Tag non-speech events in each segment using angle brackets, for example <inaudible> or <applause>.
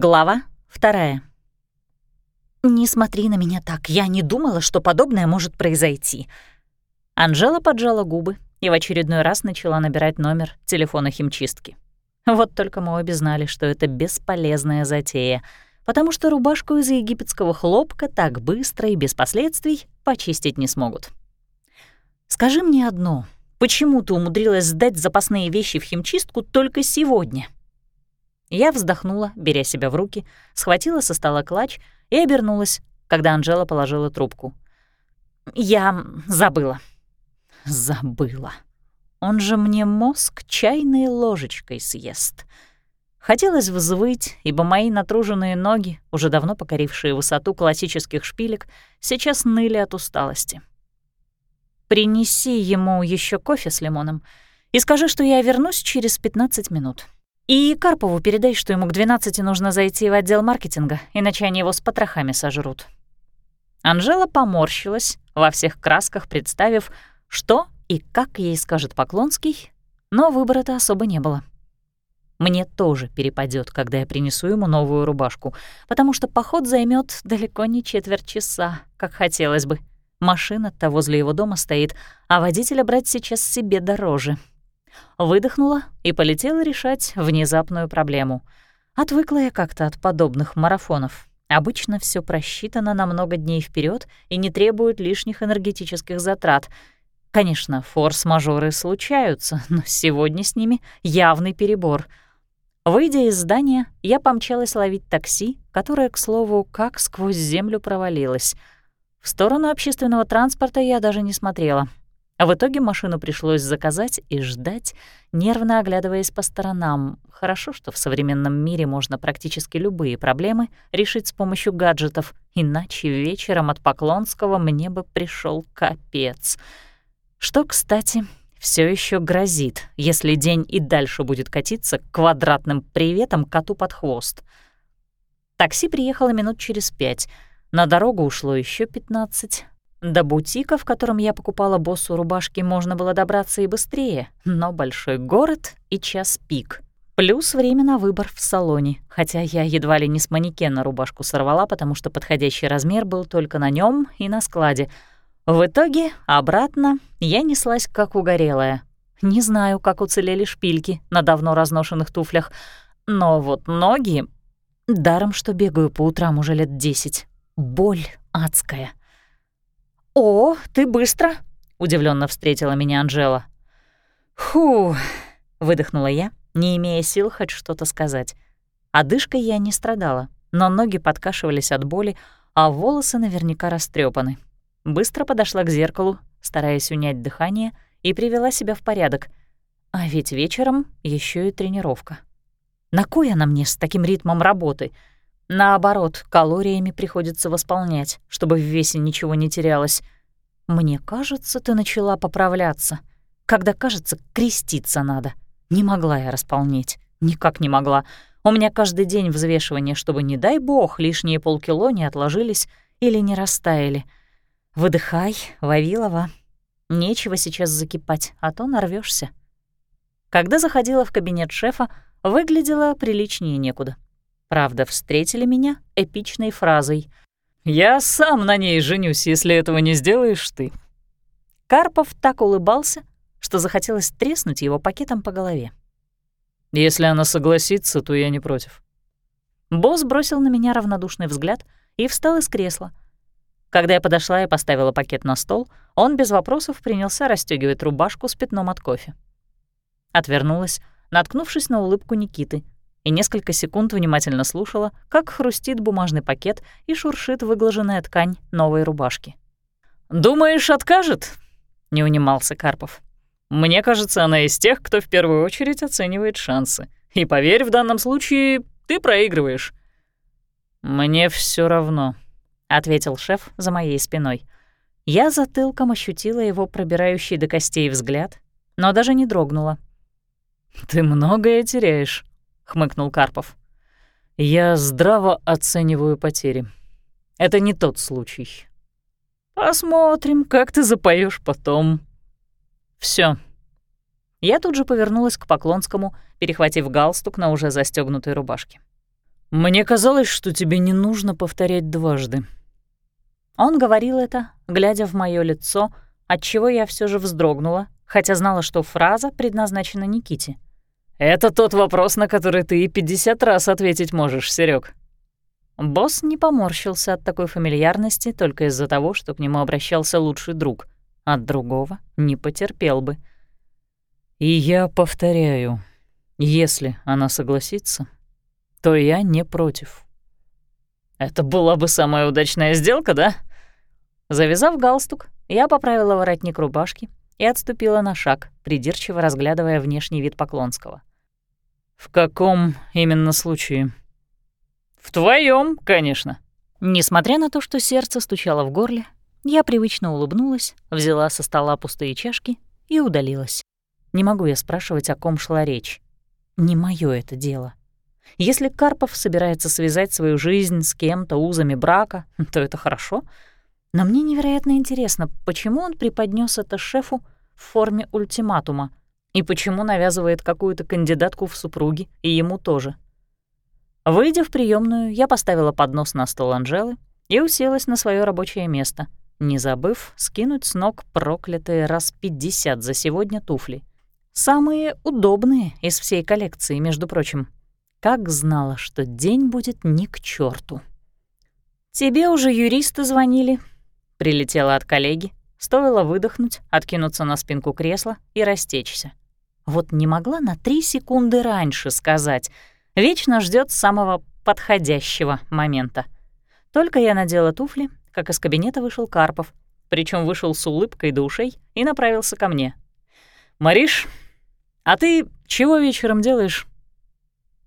Глава вторая. «Не смотри на меня так, я не думала, что подобное может произойти». Анжела поджала губы и в очередной раз начала набирать номер телефона химчистки. Вот только мы обе знали, что это бесполезная затея, потому что рубашку из египетского хлопка так быстро и без последствий почистить не смогут. «Скажи мне одно, почему ты умудрилась сдать запасные вещи в химчистку только сегодня?» Я вздохнула, беря себя в руки, схватила со стола клатч и обернулась, когда Анжела положила трубку. «Я забыла». «Забыла. Он же мне мозг чайной ложечкой съест». Хотелось взвыть, ибо мои натруженные ноги, уже давно покорившие высоту классических шпилек, сейчас ныли от усталости. «Принеси ему еще кофе с лимоном и скажи, что я вернусь через 15 минут». И Карпову передай, что ему к 12 нужно зайти в отдел маркетинга, иначе они его с потрохами сожрут». Анжела поморщилась, во всех красках представив, что и как ей скажет Поклонский, но выбора-то особо не было. Мне тоже перепадет, когда я принесу ему новую рубашку, потому что поход займет далеко не четверть часа, как хотелось бы. Машина-то возле его дома стоит, а водителя брать сейчас себе дороже выдохнула и полетела решать внезапную проблему. Отвыкла я как-то от подобных марафонов. Обычно все просчитано на много дней вперед и не требует лишних энергетических затрат. Конечно, форс-мажоры случаются, но сегодня с ними явный перебор. Выйдя из здания, я помчалась ловить такси, которое, к слову, как сквозь землю провалилось. В сторону общественного транспорта я даже не смотрела — а в итоге машину пришлось заказать и ждать, нервно оглядываясь по сторонам. Хорошо, что в современном мире можно практически любые проблемы решить с помощью гаджетов, иначе вечером от Поклонского мне бы пришел капец. Что, кстати, все еще грозит, если день и дальше будет катиться квадратным приветом коту под хвост. Такси приехало минут через пять, на дорогу ушло еще пятнадцать. До бутика, в котором я покупала боссу рубашки, можно было добраться и быстрее, но большой город и час пик. Плюс время на выбор в салоне, хотя я едва ли не с манекена рубашку сорвала, потому что подходящий размер был только на нем и на складе. В итоге обратно я неслась как угорелая. Не знаю, как уцелели шпильки на давно разношенных туфлях, но вот ноги... Даром, что бегаю по утрам уже лет десять. Боль адская. «О, ты быстро!» — удивленно встретила меня Анжела. «Фу!» — выдохнула я, не имея сил хоть что-то сказать. Одышкой я не страдала, но ноги подкашивались от боли, а волосы наверняка растрепаны. Быстро подошла к зеркалу, стараясь унять дыхание, и привела себя в порядок. А ведь вечером еще и тренировка. На кой она мне с таким ритмом работы — Наоборот, калориями приходится восполнять, чтобы в весе ничего не терялось. Мне кажется, ты начала поправляться. Когда, кажется, креститься надо. Не могла я располнеть. Никак не могла. У меня каждый день взвешивание, чтобы, не дай бог, лишние полкило не отложились или не растаяли. Выдыхай, Вавилова. Нечего сейчас закипать, а то нарвешься. Когда заходила в кабинет шефа, выглядела приличнее некуда. Правда, встретили меня эпичной фразой «Я сам на ней женюсь, если этого не сделаешь ты». Карпов так улыбался, что захотелось треснуть его пакетом по голове. «Если она согласится, то я не против». Босс бросил на меня равнодушный взгляд и встал из кресла. Когда я подошла и поставила пакет на стол, он без вопросов принялся расстегивать рубашку с пятном от кофе. Отвернулась, наткнувшись на улыбку Никиты — и несколько секунд внимательно слушала, как хрустит бумажный пакет и шуршит выглаженная ткань новой рубашки. «Думаешь, откажет?» — не унимался Карпов. «Мне кажется, она из тех, кто в первую очередь оценивает шансы. И поверь, в данном случае ты проигрываешь». «Мне все равно», — ответил шеф за моей спиной. Я затылком ощутила его пробирающий до костей взгляд, но даже не дрогнула. «Ты многое теряешь», хмыкнул Карпов. Я здраво оцениваю потери. Это не тот случай. Посмотрим, как ты запоешь потом. Все. Я тут же повернулась к Поклонскому, перехватив галстук на уже застегнутой рубашке. «Мне казалось, что тебе не нужно повторять дважды». Он говорил это, глядя в мое лицо, отчего я все же вздрогнула, хотя знала, что фраза предназначена Никите. «Это тот вопрос, на который ты и 50 раз ответить можешь, Серег. Босс не поморщился от такой фамильярности только из-за того, что к нему обращался лучший друг. От другого не потерпел бы. «И я повторяю, если она согласится, то я не против». «Это была бы самая удачная сделка, да?» Завязав галстук, я поправила воротник рубашки и отступила на шаг, придирчиво разглядывая внешний вид Поклонского. «В каком именно случае?» «В твоем, конечно». Несмотря на то, что сердце стучало в горле, я привычно улыбнулась, взяла со стола пустые чашки и удалилась. Не могу я спрашивать, о ком шла речь. Не моё это дело. Если Карпов собирается связать свою жизнь с кем-то узами брака, <laughs> то это хорошо. Но мне невероятно интересно, почему он преподнёс это шефу в форме ультиматума и почему навязывает какую-то кандидатку в супруги и ему тоже. Выйдя в приемную, я поставила поднос на стол Анжелы и уселась на свое рабочее место, не забыв скинуть с ног проклятые раз 50 за сегодня туфли. Самые удобные из всей коллекции, между прочим. Как знала, что день будет ни к черту. «Тебе уже юристы звонили», — прилетела от коллеги. Стоило выдохнуть, откинуться на спинку кресла и растечься. Вот не могла на три секунды раньше сказать. Вечно ждет самого подходящего момента. Только я надела туфли, как из кабинета вышел Карпов, причем вышел с улыбкой до ушей и направился ко мне. «Мариш, а ты чего вечером делаешь?»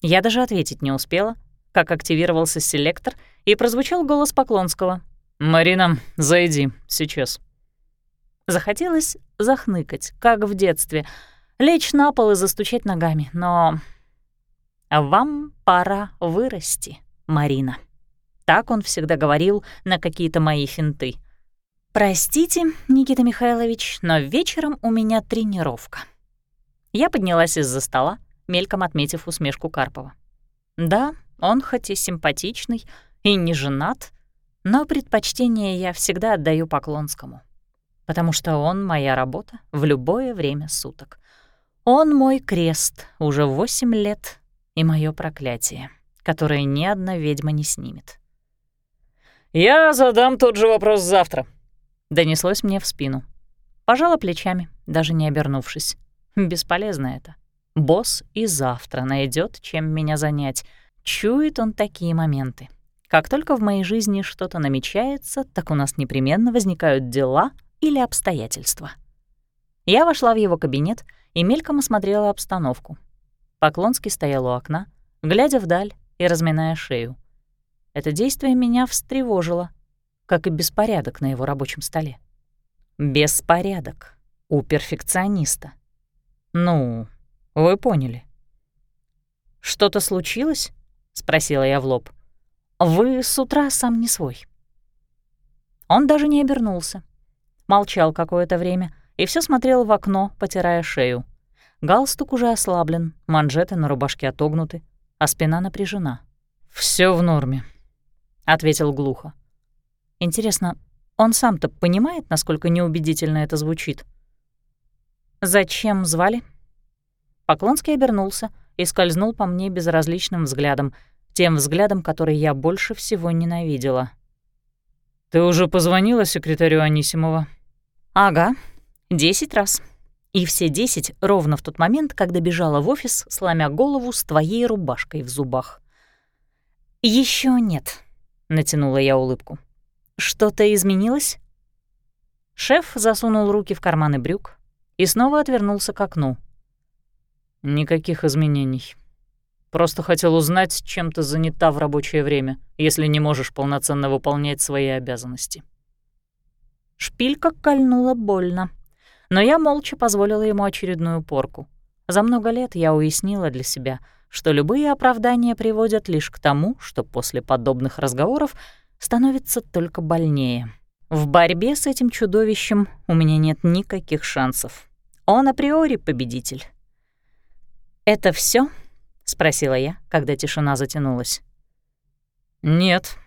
Я даже ответить не успела, как активировался селектор, и прозвучал голос Поклонского. «Марина, зайди, сейчас». Захотелось захныкать, как в детстве, лечь на пол и застучать ногами, но... «Вам пора вырасти, Марина». Так он всегда говорил на какие-то мои финты. «Простите, Никита Михайлович, но вечером у меня тренировка». Я поднялась из-за стола, мельком отметив усмешку Карпова. Да, он хоть и симпатичный и не женат, но предпочтение я всегда отдаю Поклонскому, потому что он моя работа в любое время суток. Он мой крест уже восемь лет и мое проклятие, которое ни одна ведьма не снимет. «Я задам тот же вопрос завтра», — донеслось мне в спину. Пожала плечами, даже не обернувшись. Бесполезно это. Босс и завтра найдет, чем меня занять. Чует он такие моменты. Как только в моей жизни что-то намечается, так у нас непременно возникают дела или обстоятельства. Я вошла в его кабинет и мельком осмотрела обстановку. Поклонский стоял у окна, глядя вдаль и разминая шею. Это действие меня встревожило, как и беспорядок на его рабочем столе. Беспорядок у перфекциониста. Ну, вы поняли. «Что-то случилось?» — спросила я в лоб. «Вы с утра сам не свой». Он даже не обернулся. Молчал какое-то время и все смотрел в окно, потирая шею. Галстук уже ослаблен, манжеты на рубашке отогнуты, а спина напряжена. Все в норме», — ответил глухо. «Интересно, он сам-то понимает, насколько неубедительно это звучит?» «Зачем звали?» Поклонский обернулся и скользнул по мне безразличным взглядом, тем взглядом, который я больше всего ненавидела. «Ты уже позвонила секретарю Анисимова?» «Ага, десять раз. И все десять ровно в тот момент, когда бежала в офис, сломя голову с твоей рубашкой в зубах». Еще нет», натянула я улыбку. Что-то изменилось? Шеф засунул руки в карманы брюк и снова отвернулся к окну. Никаких изменений. Просто хотел узнать, чем ты занята в рабочее время, если не можешь полноценно выполнять свои обязанности. Шпилька кольнула больно, но я молча позволила ему очередную порку. За много лет я уяснила для себя — что любые оправдания приводят лишь к тому, что после подобных разговоров становится только больнее. В борьбе с этим чудовищем у меня нет никаких шансов. Он априори победитель. «Это все? спросила я, когда тишина затянулась. «Нет».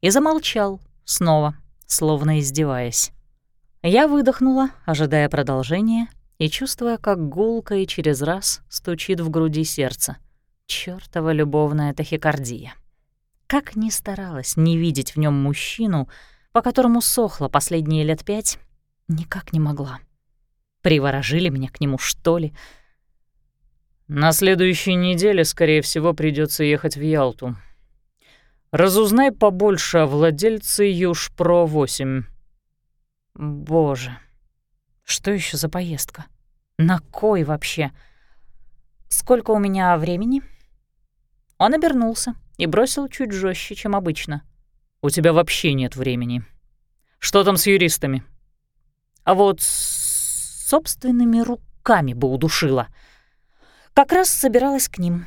И замолчал снова, словно издеваясь. Я выдохнула, ожидая продолжения, и чувствуя, как гулко и через раз стучит в груди сердце. Чёртова любовная тахикардия. Как ни старалась не видеть в нем мужчину, по которому сохла последние лет пять, никак не могла. Приворожили меня к нему, что ли? На следующей неделе, скорее всего, придется ехать в Ялту. Разузнай побольше о владельце Южпро-8. Боже, что еще за поездка? На кой вообще? Сколько у меня времени? Он обернулся и бросил чуть жестче, чем обычно. У тебя вообще нет времени. Что там с юристами? А вот с собственными руками бы удушила. Как раз собиралась к ним.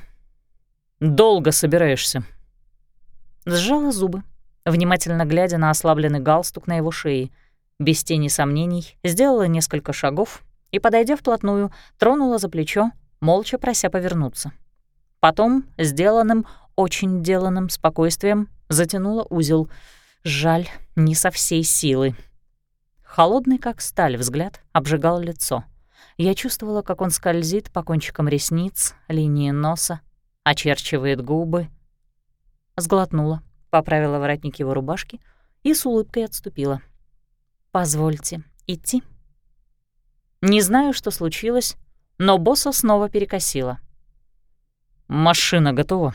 Долго собираешься? Сжала зубы, внимательно глядя на ослабленный галстук на его шее. Без тени сомнений сделала несколько шагов и, подойдя вплотную, тронула за плечо, молча прося повернуться. Потом, сделанным, очень деланным спокойствием, затянула узел. Жаль, не со всей силы. Холодный, как сталь, взгляд обжигал лицо. Я чувствовала, как он скользит по кончикам ресниц, линии носа, очерчивает губы. Сглотнула, поправила воротник его рубашки и с улыбкой отступила. «Позвольте идти?» Не знаю, что случилось, но босса снова перекосила. «Машина готова?»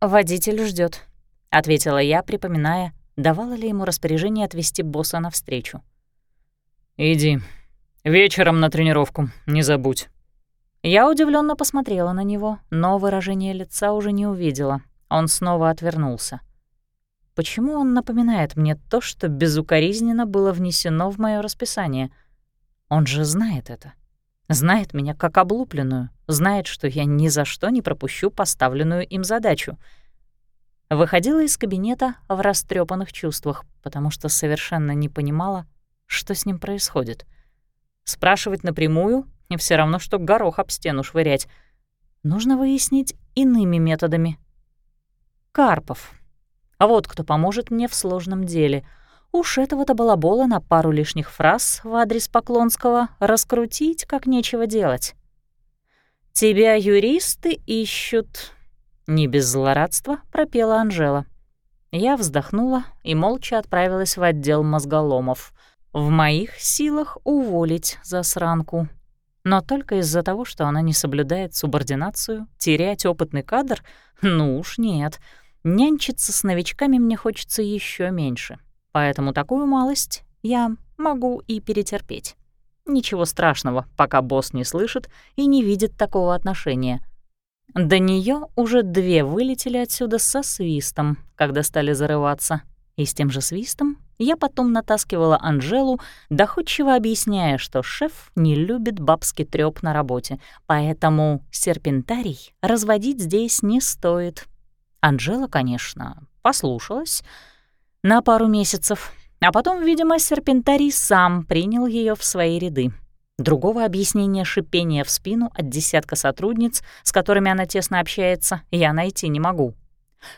«Водитель ждет, ответила я, припоминая, давала ли ему распоряжение отвезти босса навстречу. «Иди. Вечером на тренировку, не забудь». Я удивленно посмотрела на него, но выражение лица уже не увидела. Он снова отвернулся. Почему он напоминает мне то, что безукоризненно было внесено в мое расписание? Он же знает это. Знает меня как облупленную, знает, что я ни за что не пропущу поставленную им задачу. Выходила из кабинета в растрепанных чувствах, потому что совершенно не понимала, что с ним происходит. Спрашивать напрямую — все равно, что горох об стену швырять. Нужно выяснить иными методами. Карпов. А вот кто поможет мне в сложном деле. Уж этого-то балабола на пару лишних фраз в адрес Поклонского раскрутить, как нечего делать. «Тебя юристы ищут», — не без злорадства пропела Анжела. Я вздохнула и молча отправилась в отдел мозголомов. В моих силах уволить засранку. Но только из-за того, что она не соблюдает субординацию, терять опытный кадр? Ну уж нет. Нянчиться с новичками мне хочется еще меньше. Поэтому такую малость я могу и перетерпеть. Ничего страшного, пока босс не слышит и не видит такого отношения. До нее уже две вылетели отсюда со свистом, когда стали зарываться. И с тем же свистом я потом натаскивала Анжелу, доходчиво объясняя, что шеф не любит бабский трёп на работе, поэтому серпентарий разводить здесь не стоит. Анжела, конечно, послушалась на пару месяцев, а потом, видимо, серпентарий сам принял ее в свои ряды. Другого объяснения шипения в спину от десятка сотрудниц, с которыми она тесно общается, я найти не могу.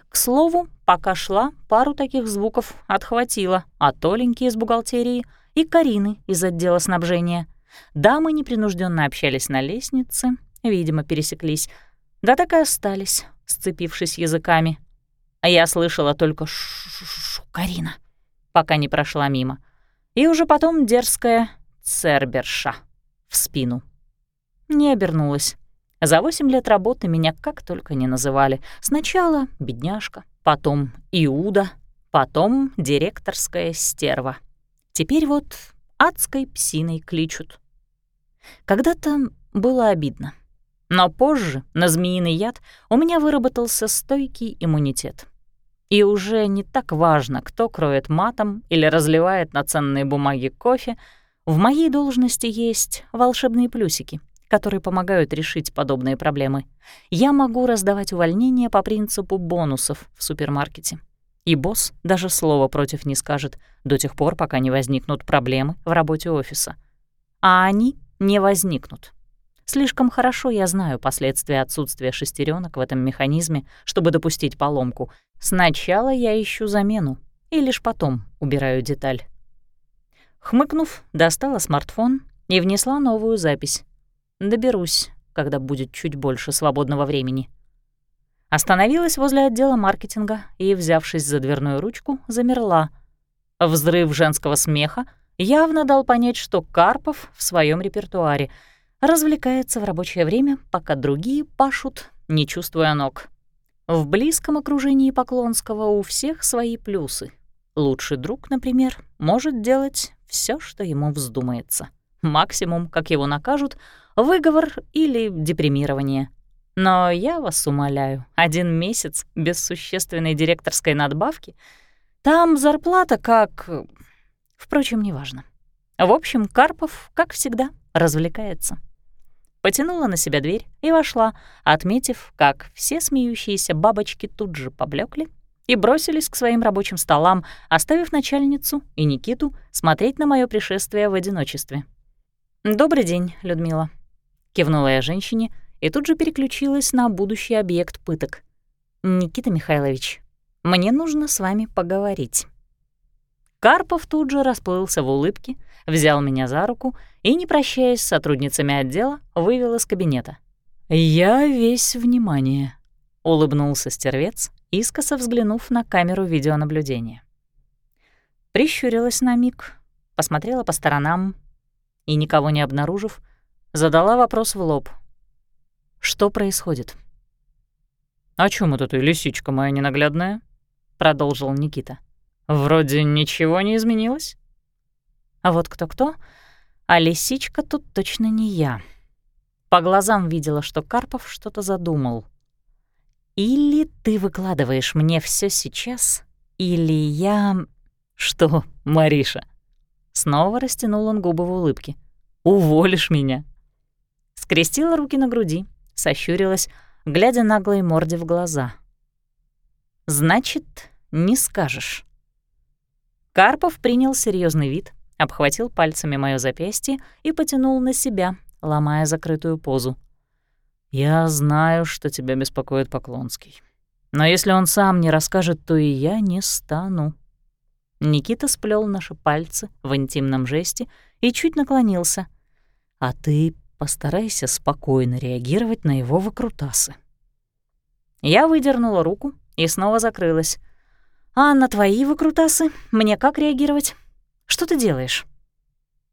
К слову, пока шла, пару таких звуков отхватила от Оленьки из бухгалтерии и Карины из отдела снабжения. Дамы непринужденно общались на лестнице, видимо, пересеклись, да так и остались, сцепившись языками. А я слышала только шу-шу-шу, Карина, пока не прошла мимо. И уже потом дерзкая церберша в спину. Не обернулась. За восемь лет работы меня как только не называли. Сначала бедняжка, потом Иуда, потом директорская стерва. Теперь вот адской псиной кличут. Когда-то было обидно. Но позже на змеиный яд у меня выработался стойкий иммунитет. И уже не так важно, кто кроет матом или разливает на ценные бумаги кофе, в моей должности есть волшебные плюсики, которые помогают решить подобные проблемы. Я могу раздавать увольнения по принципу бонусов в супермаркете. И босс даже слова против не скажет до тех пор, пока не возникнут проблемы в работе офиса. А они не возникнут. Слишком хорошо я знаю последствия отсутствия шестеренок в этом механизме, чтобы допустить поломку. Сначала я ищу замену, и лишь потом убираю деталь. Хмыкнув, достала смартфон и внесла новую запись. Доберусь, когда будет чуть больше свободного времени. Остановилась возле отдела маркетинга и, взявшись за дверную ручку, замерла. Взрыв женского смеха явно дал понять, что Карпов в своем репертуаре развлекается в рабочее время, пока другие пашут, не чувствуя ног. В близком окружении Поклонского у всех свои плюсы. Лучший друг, например, может делать все, что ему вздумается. Максимум, как его накажут, выговор или депримирование — но я вас умоляю, один месяц без существенной директорской надбавки, там зарплата как... Впрочем, неважно. В общем, Карпов, как всегда, развлекается. Потянула на себя дверь и вошла, отметив, как все смеющиеся бабочки тут же поблекли и бросились к своим рабочим столам, оставив начальницу и Никиту смотреть на мое пришествие в одиночестве. «Добрый день, Людмила», — кивнула я женщине, и тут же переключилась на будущий объект пыток. «Никита Михайлович, мне нужно с вами поговорить». Карпов тут же расплылся в улыбке, взял меня за руку и, не прощаясь с сотрудницами отдела, вывел из кабинета. «Я весь внимание», — улыбнулся стервец, искоса взглянув на камеру видеонаблюдения. Прищурилась на миг, посмотрела по сторонам и, никого не обнаружив, задала вопрос в лоб — что происходит? «О чем это ты, лисичка моя ненаглядная?» — продолжил Никита. «Вроде ничего не изменилось». А вот кто-кто, а лисичка тут точно не я. По глазам видела, что Карпов что-то задумал. Или ты выкладываешь мне все сейчас, или я... Что, Мариша? Снова растянул он губы в улыбке. Уволишь меня. Скрестила руки на груди, сощурилась, глядя наглой морде в глаза. «Значит, не скажешь». Карпов принял серьезный вид, обхватил пальцами моё запястье и потянул на себя, ломая закрытую позу. «Я знаю, что тебя беспокоит Поклонский. Но если он сам не расскажет, то и я не стану». Никита сплел наши пальцы в интимном жесте и чуть наклонился. «А ты Постарайся спокойно реагировать на его выкрутасы. Я выдернула руку и снова закрылась. «А на твои выкрутасы мне как реагировать? Что ты делаешь?»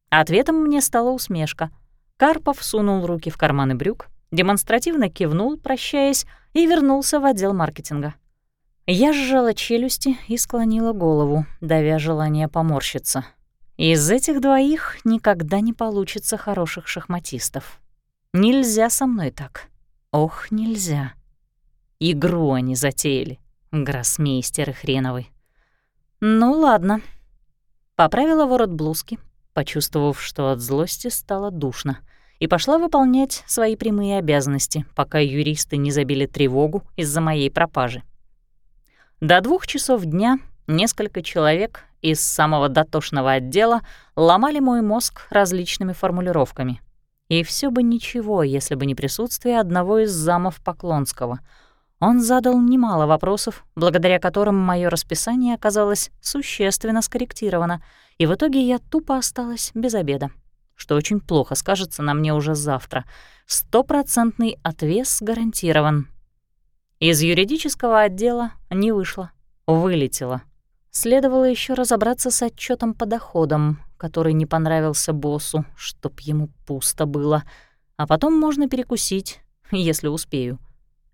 Ответом мне стала усмешка. Карпов сунул руки в карманы брюк, демонстративно кивнул, прощаясь, и вернулся в отдел маркетинга. Я сжала челюсти и склонила голову, давя желание поморщиться — из этих двоих никогда не получится хороших шахматистов. Нельзя со мной так. Ох, нельзя. Игру они затеяли, гроссмейстеры хреновы. Ну ладно. Поправила ворот блузки, почувствовав, что от злости стало душно, и пошла выполнять свои прямые обязанности, пока юристы не забили тревогу из-за моей пропажи. До двух часов дня несколько человек из самого дотошного отдела ломали мой мозг различными формулировками. И все бы ничего, если бы не присутствие одного из замов Поклонского. Он задал немало вопросов, благодаря которым мое расписание оказалось существенно скорректировано, и в итоге я тупо осталась без обеда, что очень плохо скажется на мне уже завтра. Стопроцентный отвес гарантирован. Из юридического отдела не вышло, вылетело. Следовало еще разобраться с отчетом по доходам, который не понравился боссу, чтоб ему пусто было. А потом можно перекусить, если успею.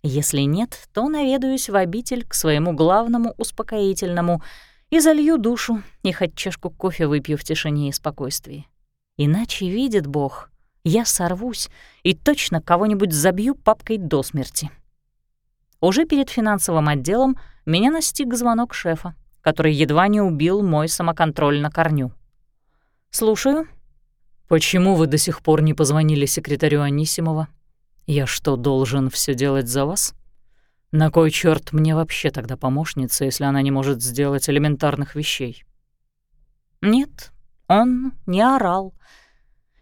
Если нет, то наведаюсь в обитель к своему главному успокоительному и залью душу, и хоть чашку кофе выпью в тишине и спокойствии. Иначе видит Бог, я сорвусь и точно кого-нибудь забью папкой до смерти. Уже перед финансовым отделом меня настиг звонок шефа который едва не убил мой самоконтроль на корню. «Слушаю». «Почему вы до сих пор не позвонили секретарю Анисимова? Я что, должен все делать за вас? На кой черт мне вообще тогда помощница, если она не может сделать элементарных вещей?» «Нет, он не орал.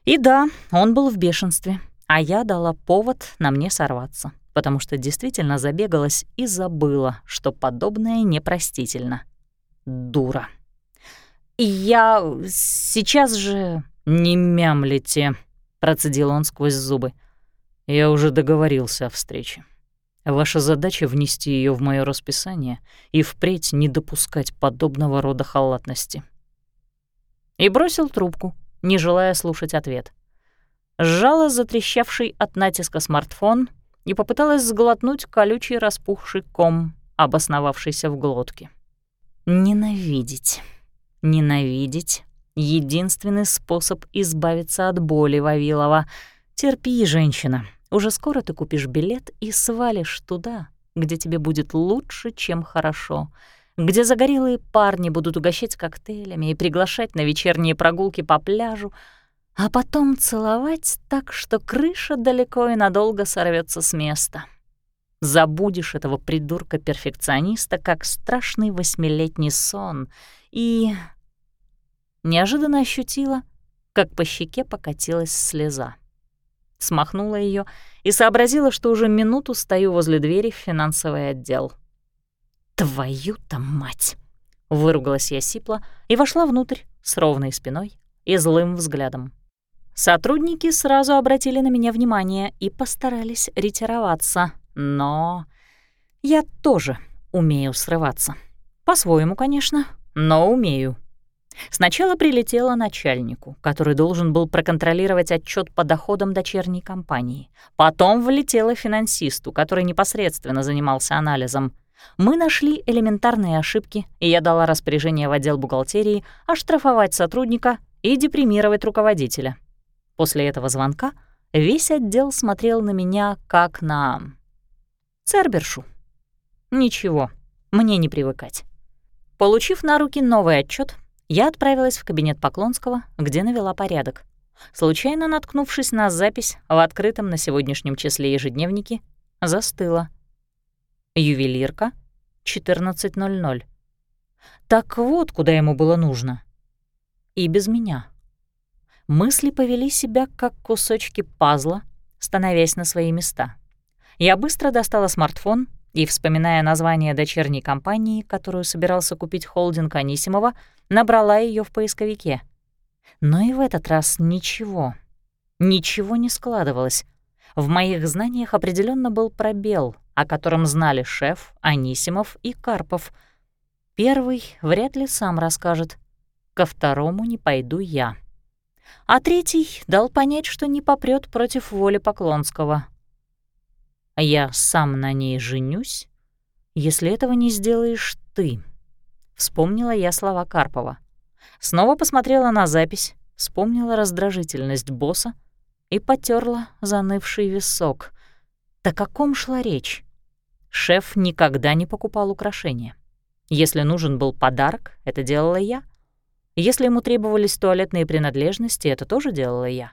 И да, он был в бешенстве. а я дала повод на мне сорваться, потому что действительно забегалась и забыла, что подобное непростительно. Дура. Я сейчас же... «Не мямлите», — процедил он сквозь зубы. «Я уже договорился о встрече. Ваша задача — внести ее в мое расписание и впредь не допускать подобного рода халатности». И бросил трубку, не желая слушать ответ. Сжала затрещавший от натиска смартфон и попыталась сглотнуть колючий распухший ком, обосновавшийся в глотке. Ненавидеть. Ненавидеть — единственный способ избавиться от боли, Вавилова. Терпи, женщина. Уже скоро ты купишь билет и свалишь туда, где тебе будет лучше, чем хорошо, где загорелые парни будут угощать коктейлями и приглашать на вечерние прогулки по пляжу, а потом целовать так, что крыша далеко и надолго сорвется с места. Забудешь этого придурка-перфекциониста, как страшный восьмилетний сон, и... Неожиданно ощутила, как по щеке покатилась слеза. Смахнула ее и сообразила, что уже минуту стою возле двери в финансовый отдел. «Твою-то мать!» — выругалась я сипло и вошла внутрь с ровной спиной и злым взглядом. Сотрудники сразу обратили на меня внимание и постарались ретироваться — но я тоже умею срываться. По-своему, конечно, но умею. Сначала прилетела начальнику, который должен был проконтролировать отчет по доходам дочерней компании. Потом влетела финансисту, который непосредственно занимался анализом. Мы нашли элементарные ошибки, и я дала распоряжение в отдел бухгалтерии оштрафовать сотрудника и депримировать руководителя. После этого звонка весь отдел смотрел на меня как на Цербершу. Ничего, мне не привыкать. Получив на руки новый отчет, я отправилась в кабинет Поклонского, где навела порядок. Случайно наткнувшись на запись в открытом на сегодняшнем числе ежедневнике, застыла. Ювелирка, 14.00. Так вот, куда ему было нужно. И без меня. Мысли повели себя, как кусочки пазла, становясь на свои места. Я быстро достала смартфон и, вспоминая название дочерней компании, которую собирался купить холдинг Анисимова, набрала ее в поисковике. Но и в этот раз ничего. Ничего не складывалось. В моих знаниях определенно был пробел, о котором знали шеф, Анисимов и Карпов. Первый вряд ли сам расскажет. Ко второму не пойду я. А третий дал понять, что не попрет против воли Поклонского. А я сам на ней женюсь, если этого не сделаешь ты. Вспомнила я слова Карпова. Снова посмотрела на запись, вспомнила раздражительность босса и потерла занывший висок. Так о ком шла речь? Шеф никогда не покупал украшения. Если нужен был подарок, это делала я. Если ему требовались туалетные принадлежности, это тоже делала я.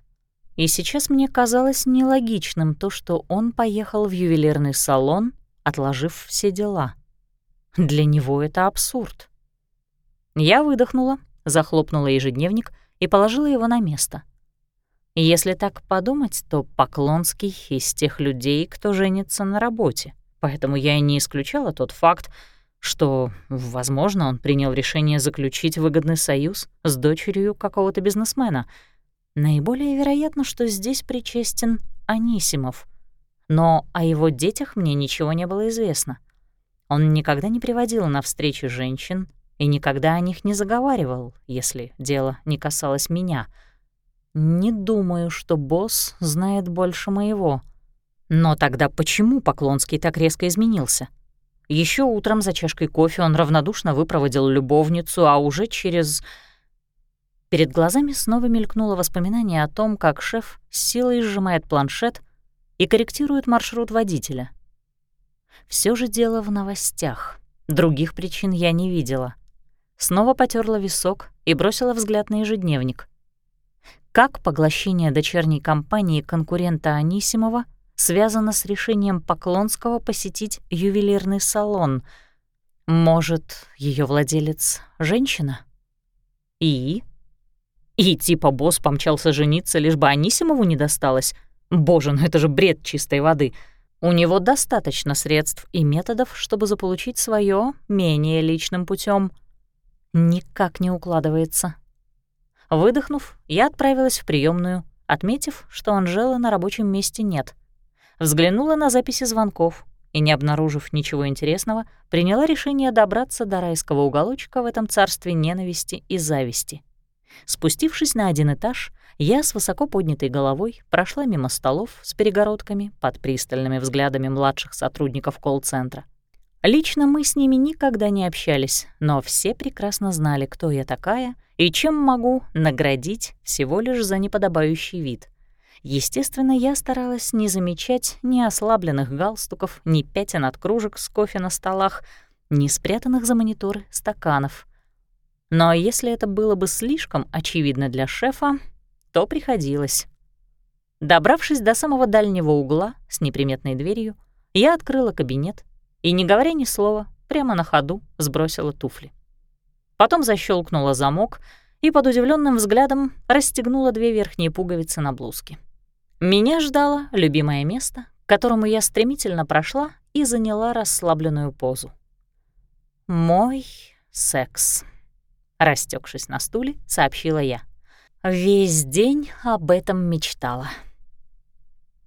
И сейчас мне казалось нелогичным то, что он поехал в ювелирный салон, отложив все дела. Для него это абсурд. Я выдохнула, захлопнула ежедневник и положила его на место. Если так подумать, то Поклонский из тех людей, кто женится на работе, поэтому я и не исключала тот факт, что, возможно, он принял решение заключить выгодный союз с дочерью какого-то бизнесмена — Наиболее вероятно, что здесь причастен Анисимов. Но о его детях мне ничего не было известно. Он никогда не приводил на встречи женщин и никогда о них не заговаривал, если дело не касалось меня. Не думаю, что босс знает больше моего. Но тогда почему Поклонский так резко изменился? Еще утром за чашкой кофе он равнодушно выпроводил любовницу, а уже через Перед глазами снова мелькнуло воспоминание о том, как шеф с силой сжимает планшет и корректирует маршрут водителя. Все же дело в новостях. Других причин я не видела. Снова потерла висок и бросила взгляд на ежедневник. Как поглощение дочерней компании конкурента Анисимова связано с решением Поклонского посетить ювелирный салон? Может, ее владелец — женщина? И и типа босс помчался жениться, лишь бы Анисимову не досталось. Боже, ну это же бред чистой воды. У него достаточно средств и методов, чтобы заполучить свое менее личным путем. Никак не укладывается. Выдохнув, я отправилась в приемную, отметив, что Анжелы на рабочем месте нет. Взглянула на записи звонков и, не обнаружив ничего интересного, приняла решение добраться до райского уголочка в этом царстве ненависти и зависти. Спустившись на один этаж, я с высоко поднятой головой прошла мимо столов с перегородками под пристальными взглядами младших сотрудников колл-центра. Лично мы с ними никогда не общались, но все прекрасно знали, кто я такая и чем могу наградить всего лишь за неподобающий вид. Естественно, я старалась не замечать ни ослабленных галстуков, ни пятен от кружек с кофе на столах, ни спрятанных за мониторы стаканов. Но если это было бы слишком очевидно для шефа, то приходилось. Добравшись до самого дальнего угла с неприметной дверью, я открыла кабинет и, не говоря ни слова, прямо на ходу сбросила туфли. Потом защелкнула замок и под удивленным взглядом расстегнула две верхние пуговицы на блузке. Меня ждало любимое место, к которому я стремительно прошла и заняла расслабленную позу. «Мой секс», — растекшись на стуле, сообщила я. «Весь день об этом мечтала».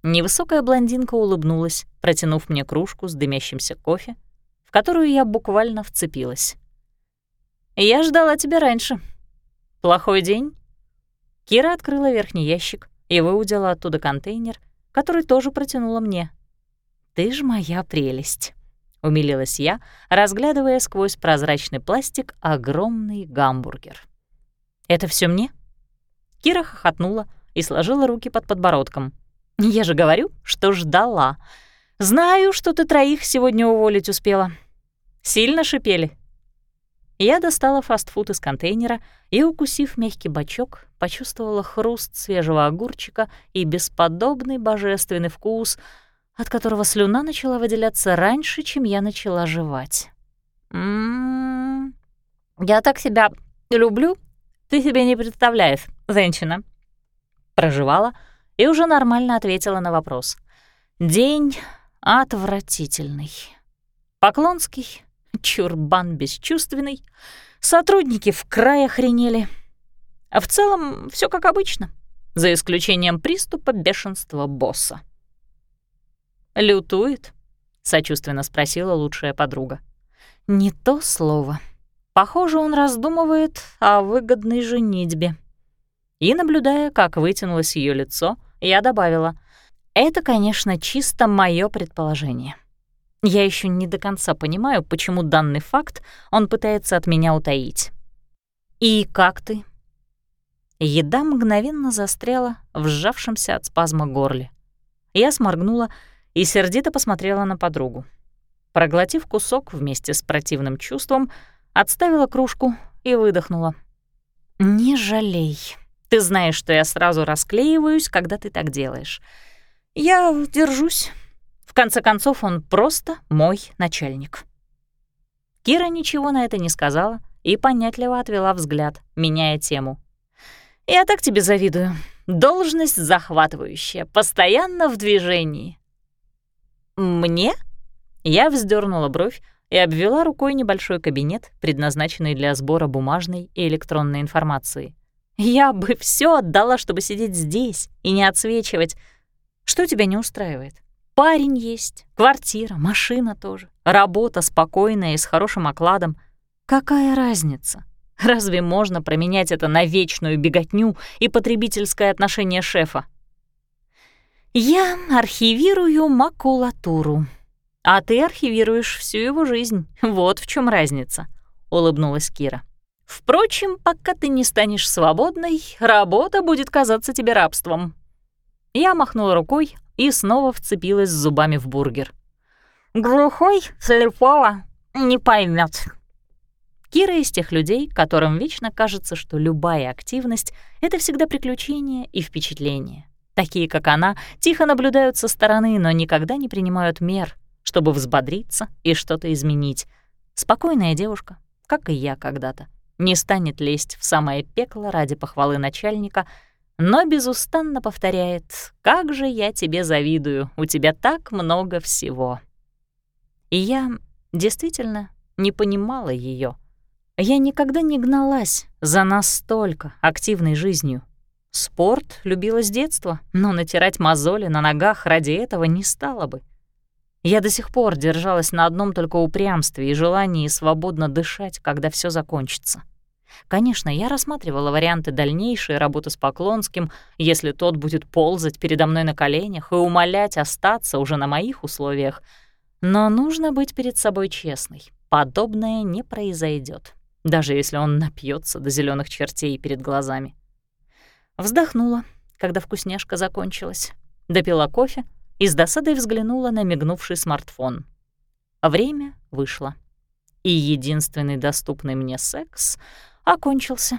Невысокая блондинка улыбнулась, протянув мне кружку с дымящимся кофе, в которую я буквально вцепилась. «Я ждала тебя раньше. Плохой день?» Кира открыла верхний ящик и выудила оттуда контейнер, который тоже протянула мне. «Ты ж моя прелесть», — умилилась я, разглядывая сквозь прозрачный пластик огромный гамбургер. «Это все мне?» Кира хохотнула и сложила руки под подбородком — я же говорю, что ждала. Знаю, что ты троих сегодня уволить успела. Сильно шипели. Я достала фастфуд из контейнера и, укусив мягкий бочок, почувствовала хруст свежего огурчика и бесподобный божественный вкус, от которого слюна начала выделяться раньше, чем я начала жевать. «М-м-м, я так себя люблю, ты себе не представляешь, женщина». Проживала, и уже нормально ответила на вопрос. День отвратительный. Поклонский, чурбан бесчувственный, сотрудники в край охренели. А в целом все как обычно, за исключением приступа бешенства босса. «Лютует?» — сочувственно спросила лучшая подруга. «Не то слово. Похоже, он раздумывает о выгодной женитьбе». И, наблюдая, как вытянулось ее лицо, я добавила, «Это, конечно, чисто мое предположение. Я еще не до конца понимаю, почему данный факт он пытается от меня утаить». «И как ты?» Еда мгновенно застряла в сжавшемся от спазма горле. Я сморгнула и сердито посмотрела на подругу. Проглотив кусок вместе с противным чувством, отставила кружку и выдохнула. «Не жалей». Ты знаешь, что я сразу расклеиваюсь, когда ты так делаешь. Я держусь. В конце концов, он просто мой начальник». Кира ничего на это не сказала и понятливо отвела взгляд, меняя тему. «Я так тебе завидую. Должность захватывающая, постоянно в движении». «Мне?» Я вздернула бровь и обвела рукой небольшой кабинет, предназначенный для сбора бумажной и электронной информации. Я бы все отдала, чтобы сидеть здесь и не отсвечивать. Что тебя не устраивает? Парень есть, квартира, машина тоже, работа спокойная и с хорошим окладом. Какая разница? Разве можно променять это на вечную беготню и потребительское отношение шефа? Я архивирую макулатуру, а ты архивируешь всю его жизнь. Вот в чем разница, улыбнулась Кира. Впрочем, пока ты не станешь свободной, работа будет казаться тебе рабством». Я махнула рукой и снова вцепилась зубами в бургер. «Глухой, слепого, не поймет. Кира из тех людей, которым вечно кажется, что любая активность — это всегда приключение и впечатление. Такие, как она, тихо наблюдают со стороны, но никогда не принимают мер, чтобы взбодриться и что-то изменить. Спокойная девушка, как и я когда-то не станет лезть в самое пекло ради похвалы начальника, но безустанно повторяет «Как же я тебе завидую, у тебя так много всего». И я действительно не понимала ее. Я никогда не гналась за настолько активной жизнью. Спорт любила с детства, но натирать мозоли на ногах ради этого не стала бы. Я до сих пор держалась на одном только упрямстве и желании свободно дышать, когда все закончится. Конечно, я рассматривала варианты дальнейшей работы с Поклонским, если тот будет ползать передо мной на коленях и умолять остаться уже на моих условиях. Но нужно быть перед собой честной. Подобное не произойдет, даже если он напьется до зеленых чертей перед глазами. Вздохнула, когда вкусняшка закончилась, допила кофе и с досадой взглянула на мигнувший смартфон. Время вышло, и единственный доступный мне секс окончился.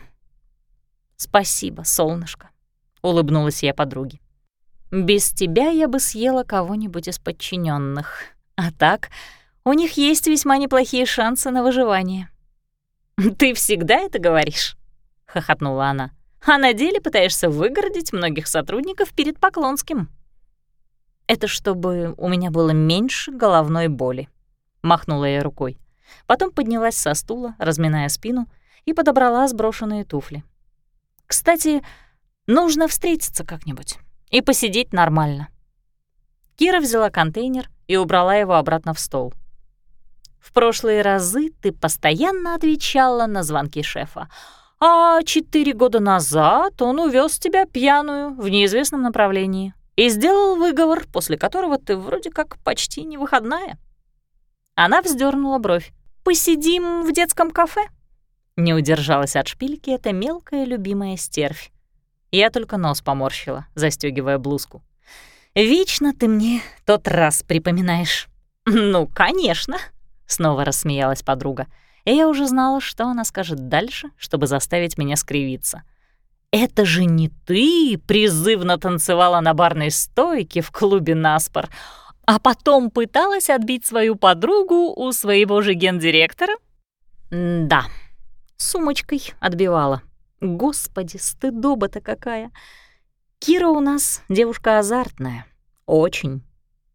«Спасибо, солнышко», — улыбнулась я подруге. «Без тебя я бы съела кого-нибудь из подчиненных, а так у них есть весьма неплохие шансы на выживание». «Ты всегда это говоришь?» — хохотнула она. «А на деле пытаешься выгородить многих сотрудников перед Поклонским». «Это чтобы у меня было меньше головной боли», — махнула я рукой. Потом поднялась со стула, разминая спину, и подобрала сброшенные туфли. «Кстати, нужно встретиться как-нибудь и посидеть нормально». Кира взяла контейнер и убрала его обратно в стол. «В прошлые разы ты постоянно отвечала на звонки шефа, а четыре года назад он увез тебя пьяную в неизвестном направлении и сделал выговор, после которого ты вроде как почти не выходная». Она вздернула бровь. «Посидим в детском кафе?» Не удержалась от шпильки эта мелкая любимая стервь. Я только нос поморщила, застегивая блузку. «Вечно ты мне тот раз припоминаешь». «Ну, конечно!» — снова рассмеялась подруга. И я уже знала, что она скажет дальше, чтобы заставить меня скривиться. «Это же не ты призывно танцевала на барной стойке в клубе «Наспор», а потом пыталась отбить свою подругу у своего же гендиректора?» «Да», сумочкой отбивала. Господи, стыдоба-то какая! Кира у нас девушка азартная. Очень.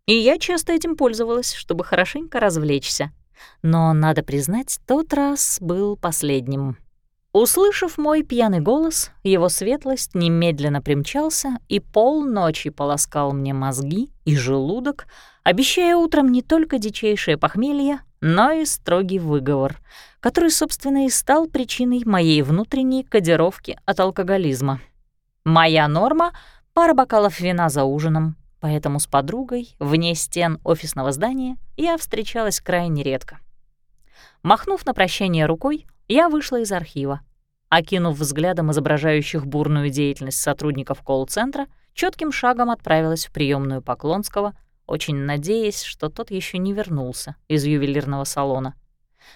И я часто этим пользовалась, чтобы хорошенько развлечься. Но, надо признать, тот раз был последним. Услышав мой пьяный голос, его светлость немедленно примчался и полночи полоскал мне мозги и желудок, обещая утром не только дичайшее похмелье, но и строгий выговор, который, собственно, и стал причиной моей внутренней кодировки от алкоголизма. Моя норма — пара бокалов вина за ужином, поэтому с подругой вне стен офисного здания я встречалась крайне редко. Махнув на прощание рукой, я вышла из архива. Окинув взглядом изображающих бурную деятельность сотрудников колл-центра, четким шагом отправилась в приемную Поклонского, очень надеясь, что тот еще не вернулся из ювелирного салона.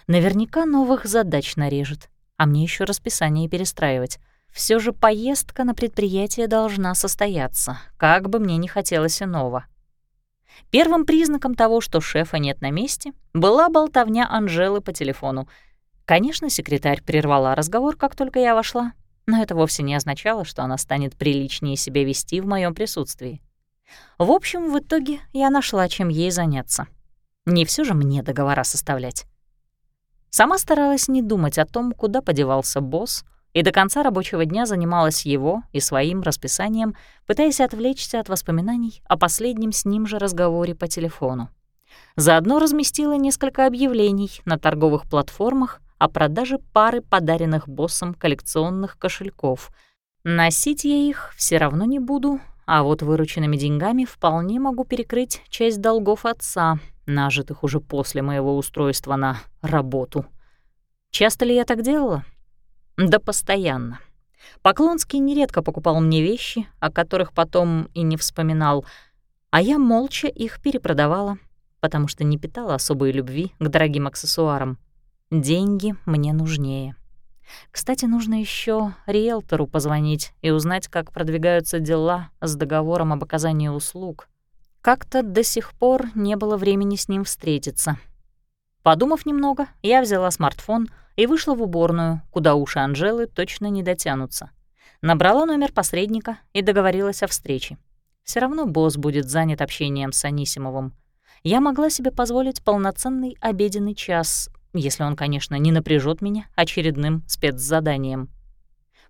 Наверняка новых задач нарежет, а мне еще расписание перестраивать. Все же поездка на предприятие должна состояться, как бы мне ни хотелось иного. Первым признаком того, что шефа нет на месте, была болтовня Анжелы по телефону — Конечно, секретарь прервала разговор, как только я вошла, но это вовсе не означало, что она станет приличнее себя вести в моем присутствии. В общем, в итоге я нашла, чем ей заняться. Не все же мне договора составлять. Сама старалась не думать о том, куда подевался босс, и до конца рабочего дня занималась его и своим расписанием, пытаясь отвлечься от воспоминаний о последнем с ним же разговоре по телефону. Заодно разместила несколько объявлений на торговых платформах о продаже пары подаренных боссом коллекционных кошельков. Носить я их все равно не буду, а вот вырученными деньгами вполне могу перекрыть часть долгов отца, нажитых уже после моего устройства на работу. Часто ли я так делала? Да постоянно. Поклонский нередко покупал мне вещи, о которых потом и не вспоминал, а я молча их перепродавала, потому что не питала особой любви к дорогим аксессуарам. Деньги мне нужнее. Кстати, нужно еще риэлтору позвонить и узнать, как продвигаются дела с договором об оказании услуг. Как-то до сих пор не было времени с ним встретиться. Подумав немного, я взяла смартфон и вышла в уборную, куда уши Анжелы точно не дотянутся. Набрала номер посредника и договорилась о встрече. Все равно босс будет занят общением с Анисимовым. Я могла себе позволить полноценный обеденный час, если он, конечно, не напряжет меня очередным спецзаданием.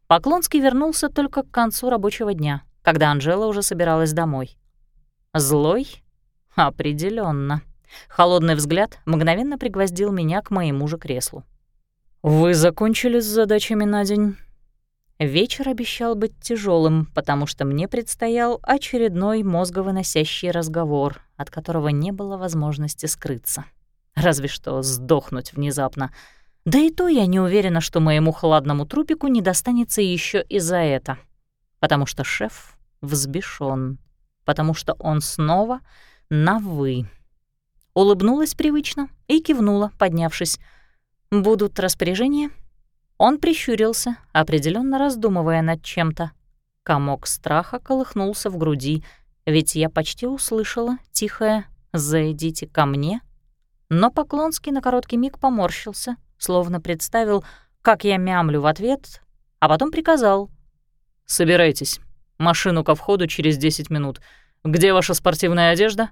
Поклонский вернулся только к концу рабочего дня, когда Анжела уже собиралась домой. Злой? определенно. Холодный взгляд мгновенно пригвоздил меня к моему же креслу. «Вы закончили с задачами на день?» Вечер обещал быть тяжелым, потому что мне предстоял очередной мозговыносящий разговор, от которого не было возможности скрыться. Разве что сдохнуть внезапно. Да и то я не уверена, что моему хладному трупику не достанется еще и за это. Потому что шеф взбешен, потому что он снова на «вы». Улыбнулась привычно и кивнула, поднявшись. «Будут распоряжения?» Он прищурился, определенно раздумывая над чем-то. Комок страха колыхнулся в груди, ведь я почти услышала тихое «Зайдите ко мне». Но Поклонский на короткий миг поморщился, словно представил, как я мямлю в ответ, а потом приказал. «Собирайтесь. Машину ко входу через 10 минут. Где ваша спортивная одежда?»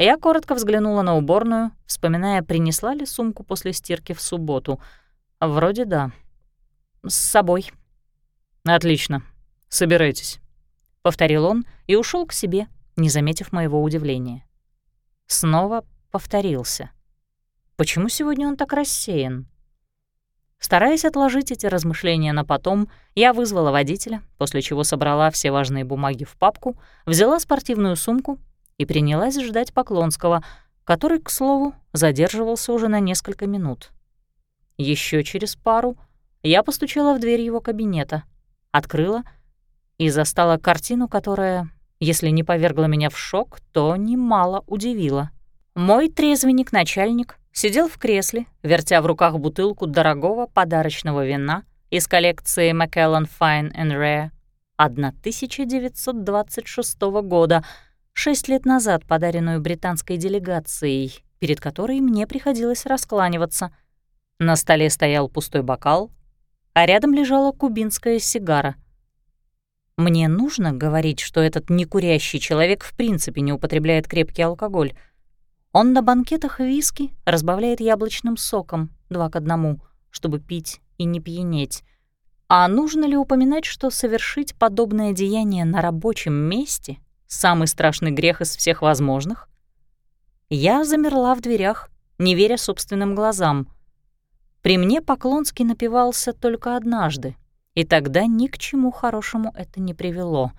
Я коротко взглянула на уборную, вспоминая, принесла ли сумку после стирки в субботу — «Вроде да. С собой». «Отлично. Собирайтесь», — повторил он и ушел к себе, не заметив моего удивления. Снова повторился. Почему сегодня он так рассеян? Стараясь отложить эти размышления на потом, я вызвала водителя, после чего собрала все важные бумаги в папку, взяла спортивную сумку и принялась ждать Поклонского, который, к слову, задерживался уже на несколько минут. Еще через пару я постучала в дверь его кабинета, открыла и застала картину, которая, если не повергла меня в шок, то немало удивила. Мой трезвенник-начальник сидел в кресле, вертя в руках бутылку дорогого подарочного вина из коллекции Macallan Fine and Rare 1926 года, шесть лет назад подаренную британской делегацией, перед которой мне приходилось раскланиваться — на столе стоял пустой бокал, а рядом лежала кубинская сигара. Мне нужно говорить, что этот некурящий человек в принципе не употребляет крепкий алкоголь. Он на банкетах виски разбавляет яблочным соком два к одному, чтобы пить и не пьянеть. А нужно ли упоминать, что совершить подобное деяние на рабочем месте — самый страшный грех из всех возможных? Я замерла в дверях, не веря собственным глазам — при мне Поклонский напивался только однажды, и тогда ни к чему хорошему это не привело.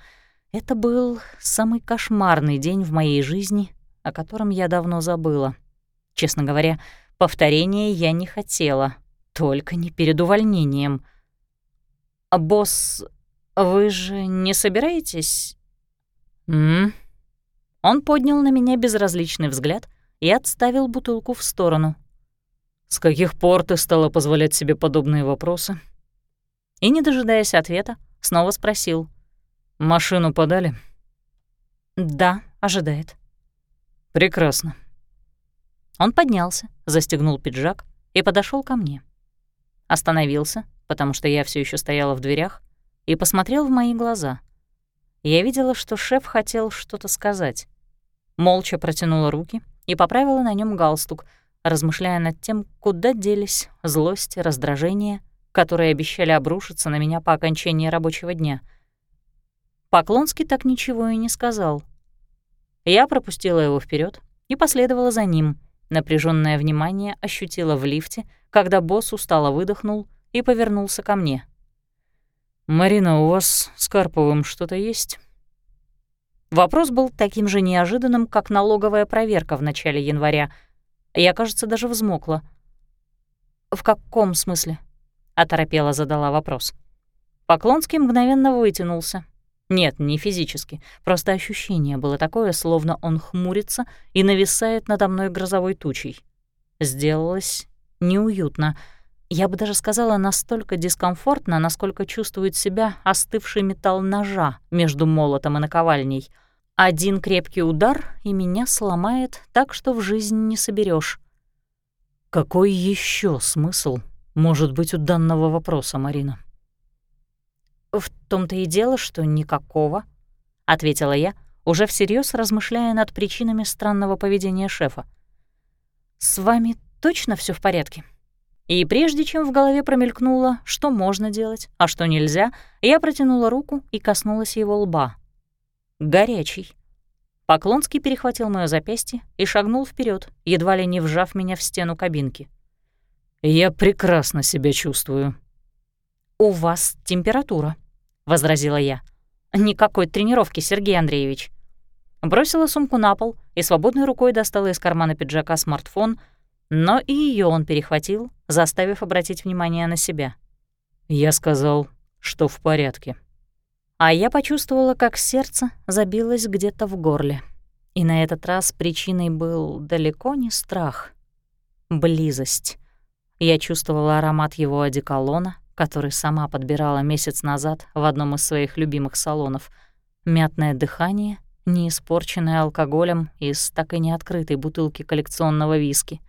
Это был самый кошмарный день в моей жизни, о котором я давно забыла. Честно говоря, повторения я не хотела, только не перед увольнением. «А «Босс, вы же не собираетесь?» «М?», Он поднял на меня безразличный взгляд и отставил бутылку в сторону. «С каких пор ты стала позволять себе подобные вопросы?» И, не дожидаясь ответа, снова спросил. «Машину подали?» «Да, ожидает». «Прекрасно». Он поднялся, застегнул пиджак и подошел ко мне. Остановился, потому что я все еще стояла в дверях, и посмотрел в мои глаза. Я видела, что шеф хотел что-то сказать. Молча протянула руки и поправила на нем галстук — размышляя над тем, куда делись злость, раздражение, которые обещали обрушиться на меня по окончании рабочего дня. Поклонский так ничего и не сказал. Я пропустила его вперед и последовала за ним. Напряженное внимание ощутила в лифте, когда босс устало выдохнул и повернулся ко мне. «Марина, у вас с Карповым что-то есть?» Вопрос был таким же неожиданным, как налоговая проверка в начале января — я, кажется, даже взмокла. «В каком смысле?» — оторопела задала вопрос. Поклонский мгновенно вытянулся. Нет, не физически, просто ощущение было такое, словно он хмурится и нависает надо мной грозовой тучей. Сделалось неуютно. Я бы даже сказала, настолько дискомфортно, насколько чувствует себя остывший металл ножа между молотом и наковальней — один крепкий удар, и меня сломает так, что в жизнь не соберешь. Какой еще смысл может быть у данного вопроса, Марина? В том-то и дело, что никакого», — ответила я, уже всерьез размышляя над причинами странного поведения шефа. «С вами точно все в порядке?» И прежде чем в голове промелькнуло, что можно делать, а что нельзя, я протянула руку и коснулась его лба. Горячий. Поклонский перехватил моё запястье и шагнул вперед, едва ли не вжав меня в стену кабинки. «Я прекрасно себя чувствую». «У вас температура», — возразила я. «Никакой тренировки, Сергей Андреевич». Бросила сумку на пол и свободной рукой достала из кармана пиджака смартфон, но и ее он перехватил, заставив обратить внимание на себя. «Я сказал, что в порядке». А я почувствовала, как сердце забилось где-то в горле. И на этот раз причиной был далеко не страх. Близость. Я чувствовала аромат его одеколона, который сама подбирала месяц назад в одном из своих любимых салонов. Мятное дыхание, не испорченное алкоголем из так и не открытой бутылки коллекционного виски.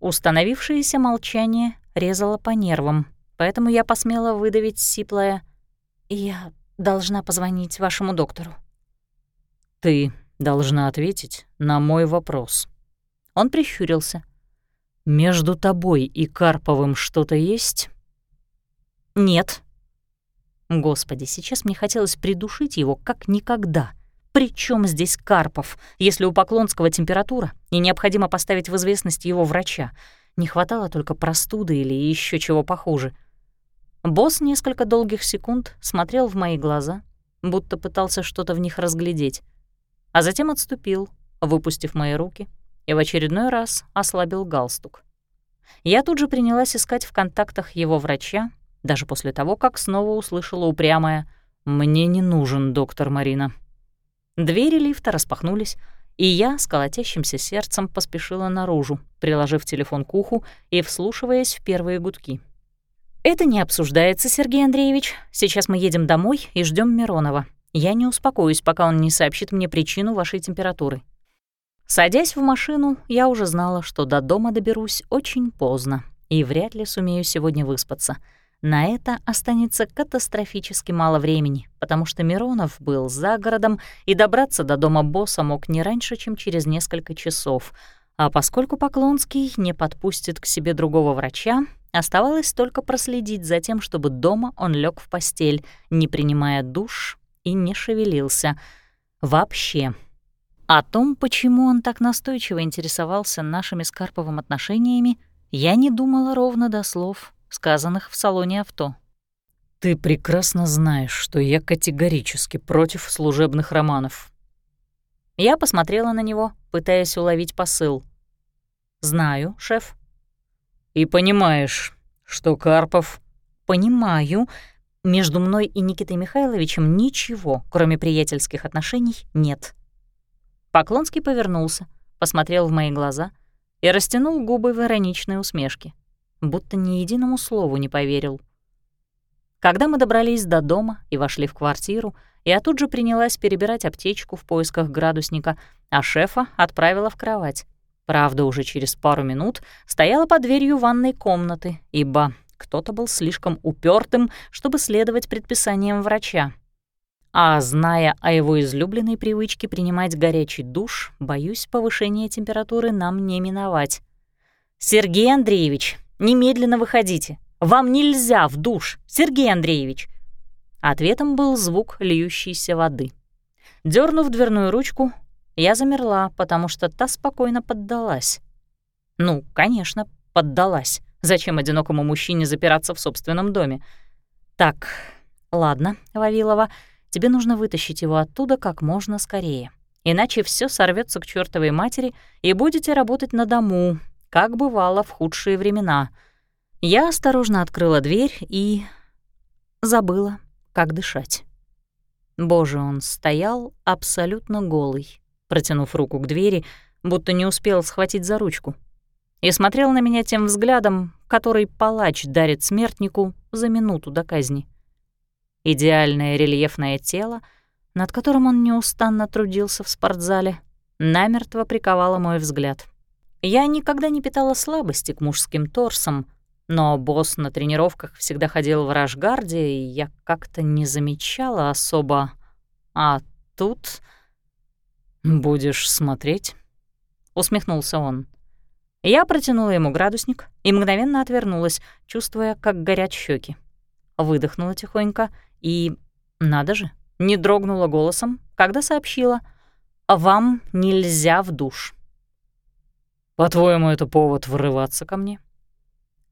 Установившееся молчание резало по нервам, поэтому я посмела выдавить сиплое «Я должна позвонить вашему доктору». «Ты должна ответить на мой вопрос». Он прищурился. «Между тобой и Карповым что-то есть?» «Нет». Господи, сейчас мне хотелось придушить его как никогда. При чем здесь Карпов, если у Поклонского температура и необходимо поставить в известность его врача? Не хватало только простуды или еще чего похуже. Босс несколько долгих секунд смотрел в мои глаза, будто пытался что-то в них разглядеть, а затем отступил, выпустив мои руки, и в очередной раз ослабил галстук. Я тут же принялась искать в контактах его врача, даже после того, как снова услышала упрямое «Мне не нужен доктор Марина». Двери лифта распахнулись, и я с колотящимся сердцем поспешила наружу, приложив телефон к уху и вслушиваясь в первые гудки. «Это не обсуждается, Сергей Андреевич. Сейчас мы едем домой и ждем Миронова. Я не успокоюсь, пока он не сообщит мне причину вашей температуры». Садясь в машину, я уже знала, что до дома доберусь очень поздно и вряд ли сумею сегодня выспаться. На это останется катастрофически мало времени, потому что Миронов был за городом, и добраться до дома босса мог не раньше, чем через несколько часов. А поскольку Поклонский не подпустит к себе другого врача, оставалось только проследить за тем, чтобы дома он лег в постель, не принимая душ и не шевелился. Вообще. О том, почему он так настойчиво интересовался нашими с Карповым отношениями, я не думала ровно до слов, сказанных в салоне авто. «Ты прекрасно знаешь, что я категорически против служебных романов». Я посмотрела на него, пытаясь уловить посыл. «Знаю, шеф». «И понимаешь, что Карпов...» «Понимаю. Между мной и Никитой Михайловичем ничего, кроме приятельских отношений, нет». Поклонский повернулся, посмотрел в мои глаза и растянул губы в ироничной усмешке, будто ни единому слову не поверил. Когда мы добрались до дома и вошли в квартиру, я тут же принялась перебирать аптечку в поисках градусника, а шефа отправила в кровать. Правда, уже через пару минут стояла под дверью ванной комнаты, ибо кто-то был слишком упертым, чтобы следовать предписаниям врача. А зная о его излюбленной привычке принимать горячий душ, боюсь, повышение температуры нам не миновать. «Сергей Андреевич, немедленно выходите! Вам нельзя в душ, Сергей Андреевич!» Ответом был звук льющейся воды. Дернув дверную ручку, я замерла, потому что та спокойно поддалась. Ну, конечно, поддалась. Зачем одинокому мужчине запираться в собственном доме? Так, ладно, Вавилова, Тебе нужно вытащить его оттуда как можно скорее. Иначе все сорвется к чертовой матери, и будете работать на дому, как бывало в худшие времена. Я осторожно открыла дверь и... забыла, как дышать. Боже, он стоял абсолютно голый, протянув руку к двери, будто не успел схватить за ручку, и смотрел на меня тем взглядом, который палач дарит смертнику за минуту до казни. Идеальное рельефное тело, над которым он неустанно трудился в спортзале, намертво приковало мой взгляд. Я никогда не питала слабости к мужским торсам, Но босс на тренировках всегда ходил в Рашгарде, и я как-то не замечала особо. А тут... «Будешь смотреть?» — усмехнулся он. Я протянула ему градусник и мгновенно отвернулась, чувствуя, как горят щеки. Выдохнула тихонько и, надо же, не дрогнула голосом, когда сообщила «Вам нельзя в душ». «По-твоему, это повод врываться ко мне?»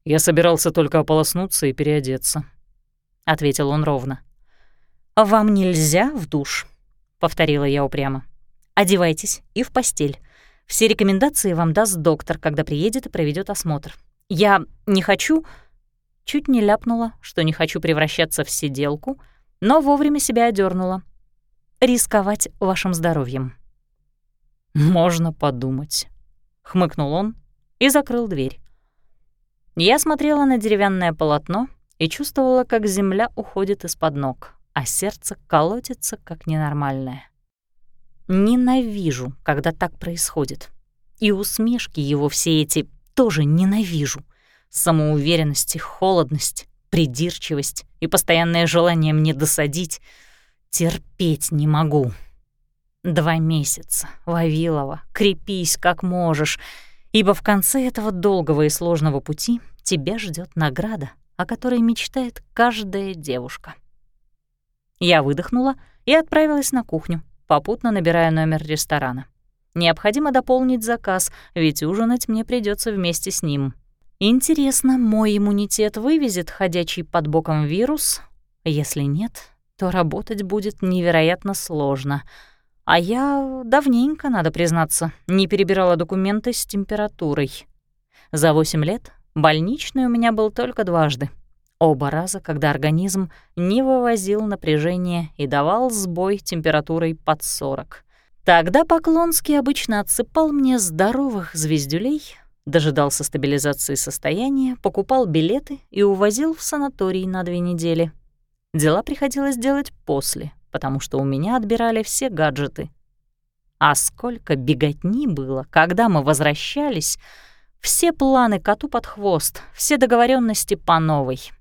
«Я собирался только ополоснуться и переодеться», — ответил он ровно. «Вам нельзя в душ», — повторила я упрямо. «Одевайтесь и в постель. Все рекомендации вам даст доктор, когда приедет и проведет осмотр. Я не хочу...» Чуть не ляпнула, что не хочу превращаться в сиделку, но вовремя себя одернула. «Рисковать вашим здоровьем». «Можно подумать», — хмыкнул он и закрыл дверь. Я смотрела на деревянное полотно и чувствовала, как земля уходит из-под ног, а сердце колотится, как ненормальное. Ненавижу, когда так происходит. И усмешки его все эти тоже ненавижу. Самоуверенность, холодность, придирчивость и постоянное желание мне досадить терпеть не могу. Два месяца, Вавилова, крепись как можешь, ибо в конце этого долгого и сложного пути тебя ждет награда, о которой мечтает каждая девушка. Я выдохнула и отправилась на кухню попутно набирая номер ресторана. Необходимо дополнить заказ, ведь ужинать мне придется вместе с ним. Интересно, мой иммунитет вывезет ходячий под боком вирус? Если нет, то работать будет невероятно сложно. А я давненько, надо признаться, не перебирала документы с температурой. За 8 лет больничный у меня был только дважды. Оба раза, когда организм не вывозил напряжение и давал сбой температурой под 40. Тогда Поклонский обычно отсыпал мне здоровых звездюлей, дожидался стабилизации состояния, покупал билеты и увозил в санаторий на две недели. Дела приходилось делать после, потому что у меня отбирали все гаджеты. А сколько беготни было, когда мы возвращались, все планы коту под хвост, все договоренности по новой —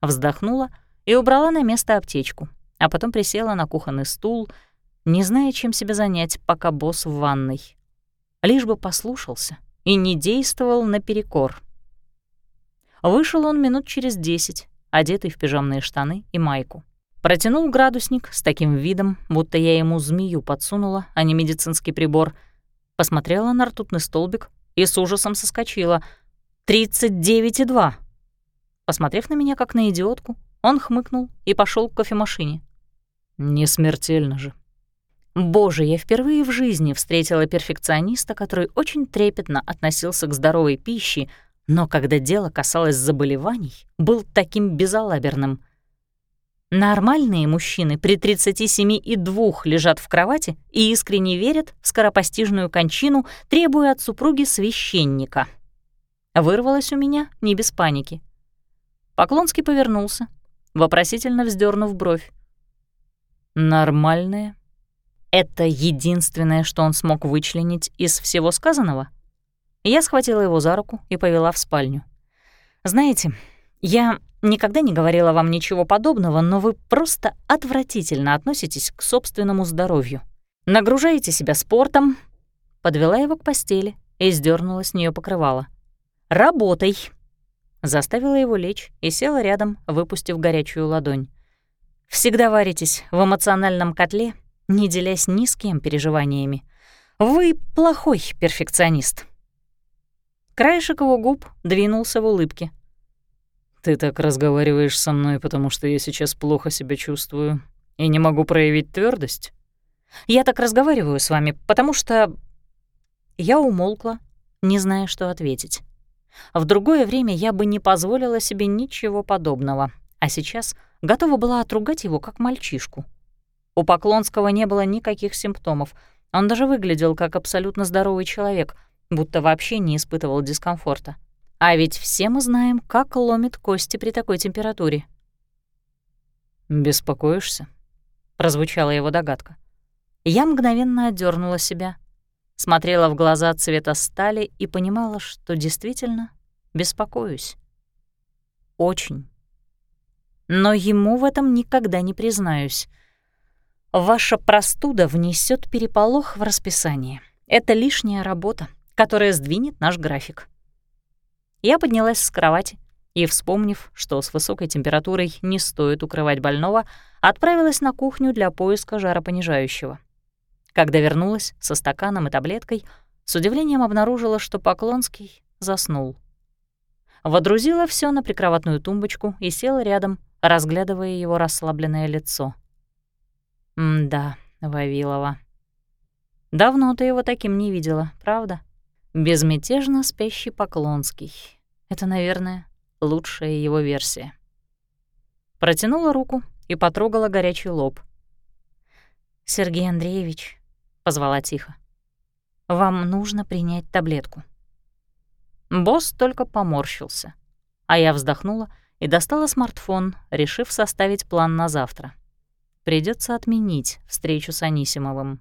Вздохнула и убрала на место аптечку, а потом присела на кухонный стул, не зная, чем себя занять, пока босс в ванной. Лишь бы послушался и не действовал наперекор. Вышел он минут через десять, одетый в пижамные штаны и майку. Протянул градусник с таким видом, будто я ему змею подсунула, а не медицинский прибор. Посмотрела на ртутный столбик и с ужасом соскочила. «Тридцать девять и два!» Посмотрев на меня как на идиотку, он хмыкнул и пошел к кофемашине. «Не смертельно же». Боже, я впервые в жизни встретила перфекциониста, который очень трепетно относился к здоровой пище, но когда дело касалось заболеваний, был таким безалаберным. Нормальные мужчины при 37 и 2 лежат в кровати и искренне верят в скоропостижную кончину, требуя от супруги священника. Вырвалось у меня не без паники. Поклонский повернулся, вопросительно вздернув бровь. «Нормальные?» Это единственное, что он смог вычленить из всего сказанного? Я схватила его за руку и повела в спальню. «Знаете, я никогда не говорила вам ничего подобного, но вы просто отвратительно относитесь к собственному здоровью. Нагружаете себя спортом». Подвела его к постели и сдернула с нее покрывало. «Работай, Заставила его лечь и села рядом, выпустив горячую ладонь. «Всегда варитесь в эмоциональном котле, не делясь ни с кем переживаниями. Вы плохой перфекционист». Краешек его губ двинулся в улыбке. «Ты так разговариваешь со мной, потому что я сейчас плохо себя чувствую и не могу проявить твердость. «Я так разговариваю с вами, потому что...» Я умолкла, не зная, что ответить. В другое время я бы не позволила себе ничего подобного, а сейчас готова была отругать его как мальчишку. У Поклонского не было никаких симптомов, он даже выглядел как абсолютно здоровый человек, будто вообще не испытывал дискомфорта. А ведь все мы знаем, как ломит кости при такой температуре. «Беспокоишься?» — прозвучала его догадка. Я мгновенно отдернула себя — смотрела в глаза цвета стали и понимала, что действительно беспокоюсь. очень. Но ему в этом никогда не признаюсь. Ваша простуда внесет переполох в расписание. Это лишняя работа, которая сдвинет наш график. Я поднялась с кровати и, вспомнив, что с высокой температурой не стоит укрывать больного, отправилась на кухню для поиска жаропонижающего. Когда вернулась со стаканом и таблеткой, с удивлением обнаружила, что Поклонский заснул. Водрузила все на прикроватную тумбочку и села рядом, разглядывая его расслабленное лицо. «М-да, Вавилова. Давно ты его таким не видела, правда? Безмятежно спящий Поклонский. Это, наверное, лучшая его версия». Протянула руку и потрогала горячий лоб. «Сергей Андреевич», — позвала тихо, — «вам нужно принять таблетку». Босс только поморщился, а я вздохнула и достала смартфон, решив составить план на завтра. Придется отменить встречу с Анисимовым.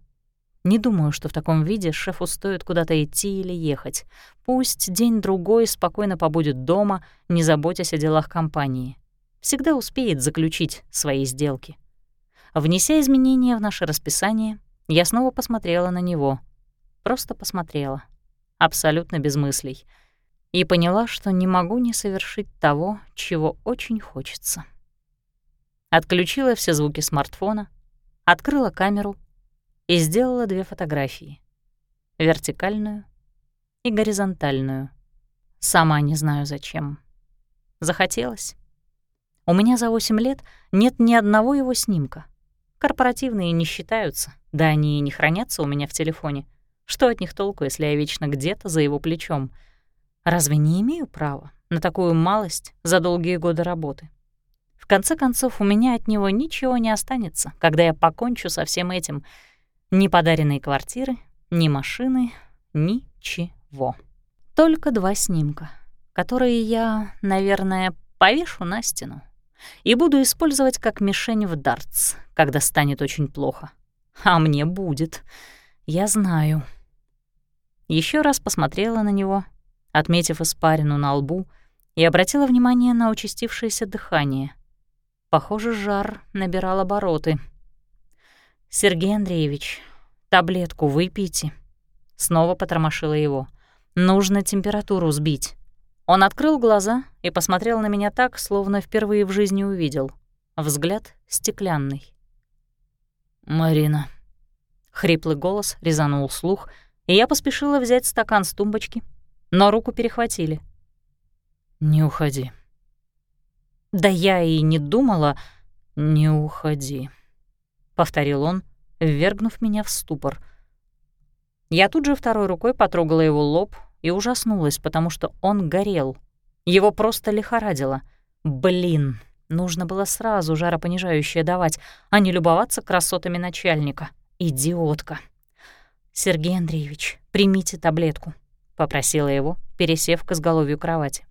Не думаю, что в таком виде шефу стоит куда-то идти или ехать. Пусть день-другой спокойно побудет дома, не заботясь о делах компании. Всегда успеет заключить свои сделки. Внеся изменения в наше расписание, я снова посмотрела на него. Просто посмотрела. Абсолютно без мыслей — и поняла, что не могу не совершить того, чего очень хочется. Отключила все звуки смартфона, открыла камеру и сделала две фотографии — вертикальную и горизонтальную. Сама не знаю зачем. Захотелось. У меня за 8 лет нет ни одного его снимка. Корпоративные не считаются, да они и не хранятся у меня в телефоне. Что от них толку, если я вечно где-то за его плечом — Разве не имею права на такую малость за долгие годы работы? В конце концов, у меня от него ничего не останется, когда я покончу со всем этим. Ни подаренной квартиры, ни машины, ничего. Только два снимка, которые я, наверное, повешу на стену и буду использовать как мишень в дартс, когда станет очень плохо. А мне будет, я знаю. Еще раз посмотрела на него — отметив испарину на лбу, и обратила внимание на участившееся дыхание. Похоже, жар набирал обороты. «Сергей Андреевич, таблетку выпейте». Снова потормошила его. «Нужно температуру сбить». Он открыл глаза и посмотрел на меня так, словно впервые в жизни увидел. Взгляд стеклянный. «Марина». Хриплый голос резанул слух, и я поспешила взять стакан с тумбочки но руку перехватили. «Не уходи». «Да я и не думала...» «Не уходи», — повторил он, ввергнув меня в ступор. Я тут же второй рукой потрогала его лоб и ужаснулась, потому что он горел. Его просто лихорадило. Блин, нужно было сразу жаропонижающее давать, а не любоваться красотами начальника. Идиотка. «Сергей Андреевич, примите таблетку», попросила его, пересев к изголовью кровати.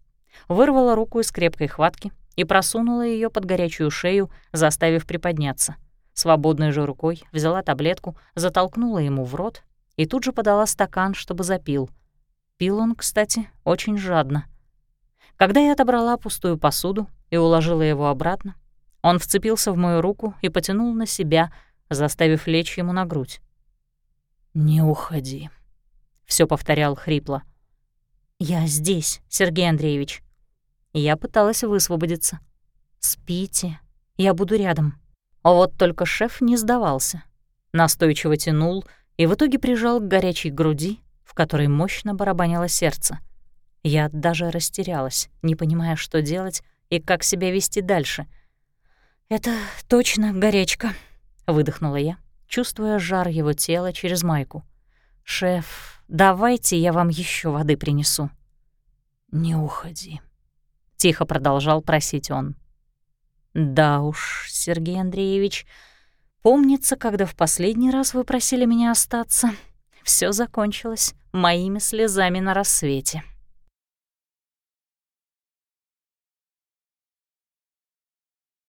Вырвала руку из крепкой хватки и просунула ее под горячую шею, заставив приподняться. Свободной же рукой взяла таблетку, затолкнула ему в рот и тут же подала стакан, чтобы запил. Пил он, кстати, очень жадно. Когда я отобрала пустую посуду и уложила его обратно, он вцепился в мою руку и потянул на себя, заставив лечь ему на грудь. «Не уходи», все повторял хрипло. «Я здесь, Сергей Андреевич». Я пыталась высвободиться. «Спите, я буду рядом». А вот только шеф не сдавался. Настойчиво тянул и в итоге прижал к горячей груди, в которой мощно барабанило сердце. Я даже растерялась, не понимая, что делать и как себя вести дальше. «Это точно горячка», — выдохнула я, чувствуя жар его тела через майку. «Шеф, Давайте я вам еще воды принесу». «Не уходи», — тихо продолжал просить он. «Да уж, Сергей Андреевич, помнится, когда в последний раз вы просили меня остаться, все закончилось моими слезами на рассвете».